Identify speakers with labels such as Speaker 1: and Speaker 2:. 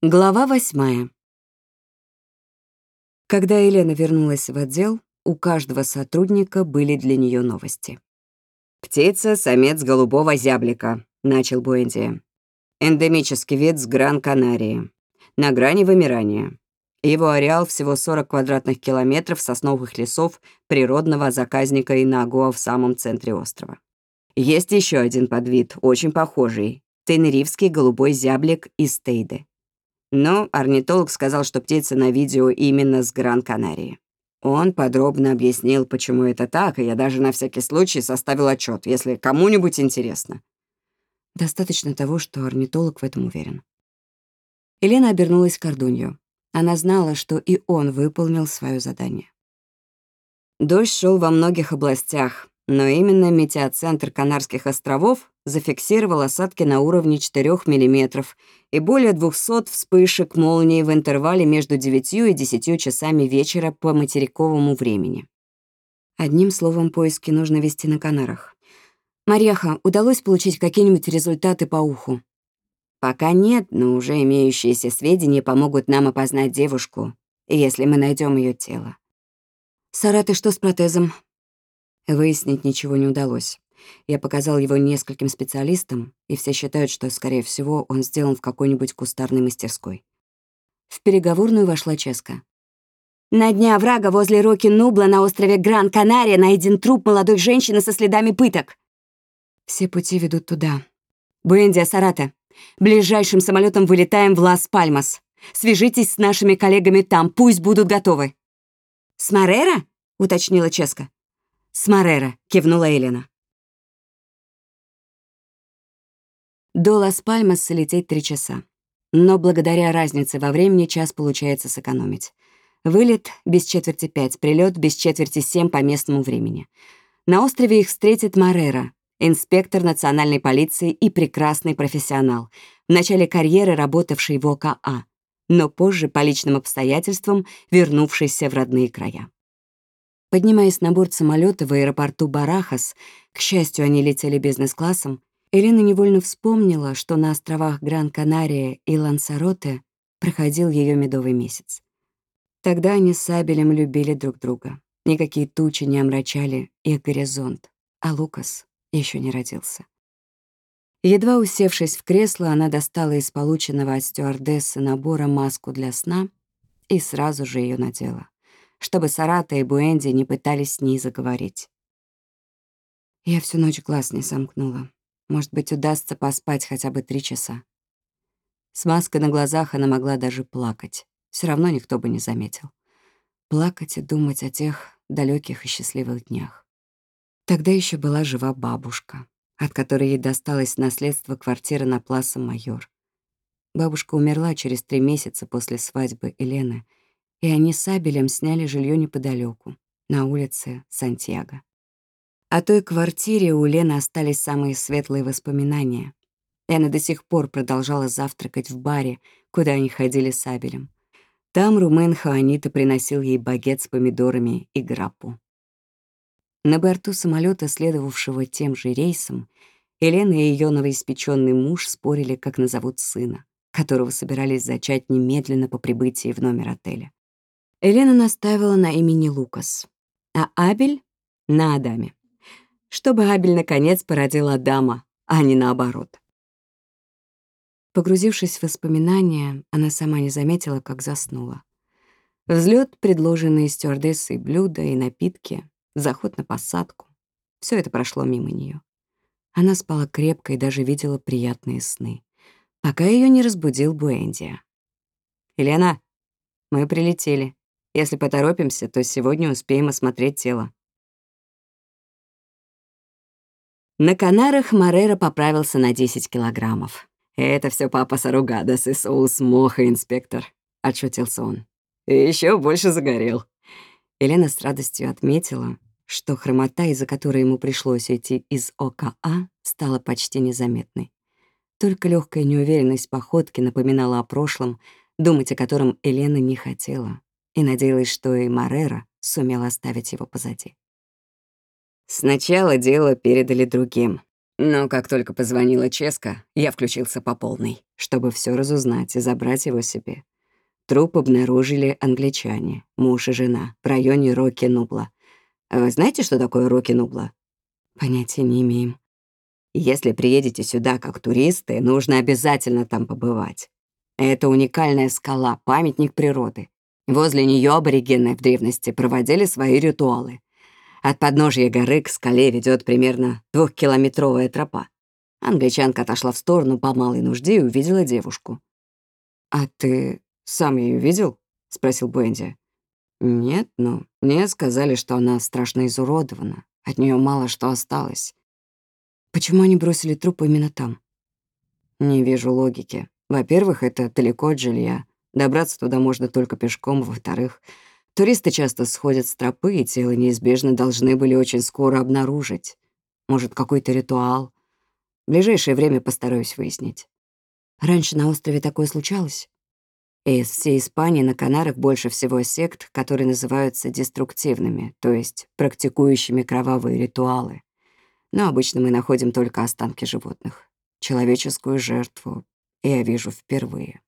Speaker 1: Глава восьмая. Когда Елена вернулась в отдел, у каждого сотрудника были для нее новости. «Птица — самец голубого зяблика», — начал Буэнди. «Эндемический вид с Гран-Канарии. На грани вымирания. Его ареал всего 40 квадратных километров сосновых лесов природного заказника Инагуа в самом центре острова. Есть еще один подвид, очень похожий — тенерифский голубой зяблик из Тейды. Но орнитолог сказал, что птица на видео именно с Гран-Канарии. Он подробно объяснил, почему это так, и я даже на всякий случай составил отчет, если кому-нибудь интересно. Достаточно того, что орнитолог в этом уверен. Елена обернулась к Ордунью. Она знала, что и он выполнил свое задание. Дождь шел во многих областях, но именно метеоцентр Канарских островов зафиксировал осадки на уровне 4 мм и более 200 вспышек молнии в интервале между 9 и 10 часами вечера по материковому времени. Одним словом, поиски нужно вести на Канарах. «Марьяха, удалось получить какие-нибудь результаты по уху?» «Пока нет, но уже имеющиеся сведения помогут нам опознать девушку, если мы найдем ее тело». «Сара, ты что с протезом?» Выяснить ничего не удалось. Я показал его нескольким специалистам, и все считают, что, скорее всего, он сделан в какой-нибудь кустарной мастерской. В переговорную вошла Ческа. На дне оврага возле Роки Нубла на острове Гран-Канария найден труп молодой женщины со следами пыток. Все пути ведут туда. Буэндия, Сарата. Ближайшим самолетом вылетаем в Лас-Пальмас. Свяжитесь с нашими коллегами там, пусть будут готовы. «С Морера?» — уточнила Ческа. «С Морера», — кивнула Елена. До Лас-Пальмас лететь три часа. Но благодаря разнице во времени час получается сэкономить. Вылет без четверти пять, прилет без четверти семь по местному времени. На острове их встретит Морера, инспектор национальной полиции и прекрасный профессионал, в начале карьеры работавший в ОКА, но позже по личным обстоятельствам вернувшийся в родные края. Поднимаясь на борт самолета в аэропорту Барахас, к счастью, они летели бизнес-классом, Елена невольно вспомнила, что на островах Гран-Канария и Лансароте проходил ее медовый месяц. Тогда они с Сабелем любили друг друга. Никакие тучи не омрачали их горизонт, а Лукас еще не родился. Едва усевшись в кресло, она достала из полученного от стюардессы набора маску для сна и сразу же ее надела чтобы Сарата и Буэнди не пытались с ней заговорить. Я всю ночь глаз не сомкнула. Может быть, удастся поспать хотя бы три часа. С маской на глазах она могла даже плакать. Все равно никто бы не заметил. Плакать и думать о тех далеких и счастливых днях. Тогда еще была жива бабушка, от которой ей досталось наследство квартиры на Пласа Майор. Бабушка умерла через три месяца после свадьбы Елены — и они с Абелем сняли жилье неподалеку, на улице Сантьяго. О той квартире у Лены остались самые светлые воспоминания. И она до сих пор продолжала завтракать в баре, куда они ходили с Абелем. Там Румен Хаонита приносил ей багет с помидорами и граппу. На борту самолета, следовавшего тем же рейсом, Елена и ее новоиспеченный муж спорили, как назовут сына, которого собирались зачать немедленно по прибытии в номер отеля. Елена настаивала на имени Лукас, а Абель — на Адаме. Чтобы Абель, наконец, породил Адама, а не наоборот. Погрузившись в воспоминания, она сама не заметила, как заснула. Взлет, предложенные стюардессой блюда и напитки, заход на посадку — все это прошло мимо нее. Она спала крепко и даже видела приятные сны, пока ее не разбудил Буэндия. «Елена, мы прилетели», если поторопимся, то сегодня успеем осмотреть тело. На Канарах Морера поправился на 10 килограммов. «Это все папа Саругадас и соус моха, инспектор», — отшутился он. «И еще больше загорел». Елена с радостью отметила, что хромота, из-за которой ему пришлось уйти из ОКА, стала почти незаметной. Только легкая неуверенность походки напоминала о прошлом, думать о котором Елена не хотела и надеялась, что и Марера сумел оставить его позади. Сначала дело передали другим. Но как только позвонила Ческа, я включился по полной, чтобы все разузнать и забрать его себе. Труп обнаружили англичане, муж и жена, в районе Роки-Нубла. Вы знаете, что такое Роки-Нубла? Понятия не имеем. Если приедете сюда как туристы, нужно обязательно там побывать. Это уникальная скала, памятник природы. Возле нее аборигены в древности проводили свои ритуалы. От подножья горы к скале ведет примерно двухкилометровая тропа. Англичанка отошла в сторону по малой нужде и увидела девушку. «А ты сам ее видел?» — спросил Бенди. «Нет, но мне сказали, что она страшно изуродована. От нее мало что осталось. Почему они бросили труп именно там? Не вижу логики. Во-первых, это далеко от жилья. Добраться туда можно только пешком. Во-вторых, туристы часто сходят с тропы, и тело неизбежно должны были очень скоро обнаружить. Может, какой-то ритуал. В ближайшее время постараюсь выяснить. Раньше на острове такое случалось? Из всей Испании на Канарах больше всего сект, которые называются деструктивными, то есть практикующими кровавые ритуалы. Но обычно мы находим только останки животных. Человеческую жертву я вижу впервые.